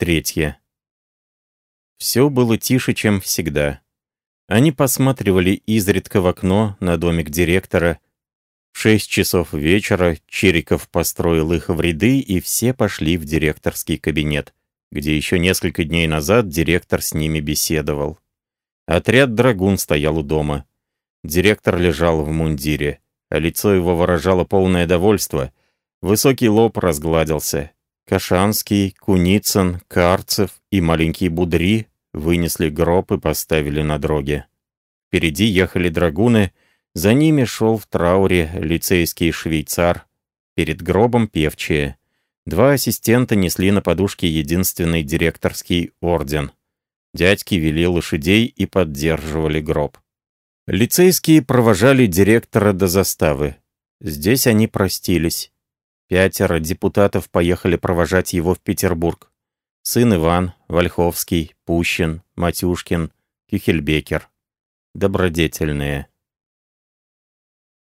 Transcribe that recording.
Третье. Все было тише, чем всегда. Они посматривали изредка в окно на домик директора. В шесть часов вечера Чериков построил их в ряды, и все пошли в директорский кабинет, где еще несколько дней назад директор с ними беседовал. Отряд «Драгун» стоял у дома. Директор лежал в мундире, а лицо его выражало полное довольство. Высокий лоб разгладился. Кашанский, Куницын, Карцев и маленький Будри вынесли гроб и поставили на дроге. Впереди ехали драгуны, за ними шел в трауре лицейский швейцар, перед гробом певчие. Два ассистента несли на подушке единственный директорский орден. Дядьки вели лошадей и поддерживали гроб. Лицейские провожали директора до заставы. Здесь они простились. Пятеро депутатов поехали провожать его в Петербург. Сын Иван, Вольховский, Пущин, Матюшкин, Кюхельбекер. Добродетельные.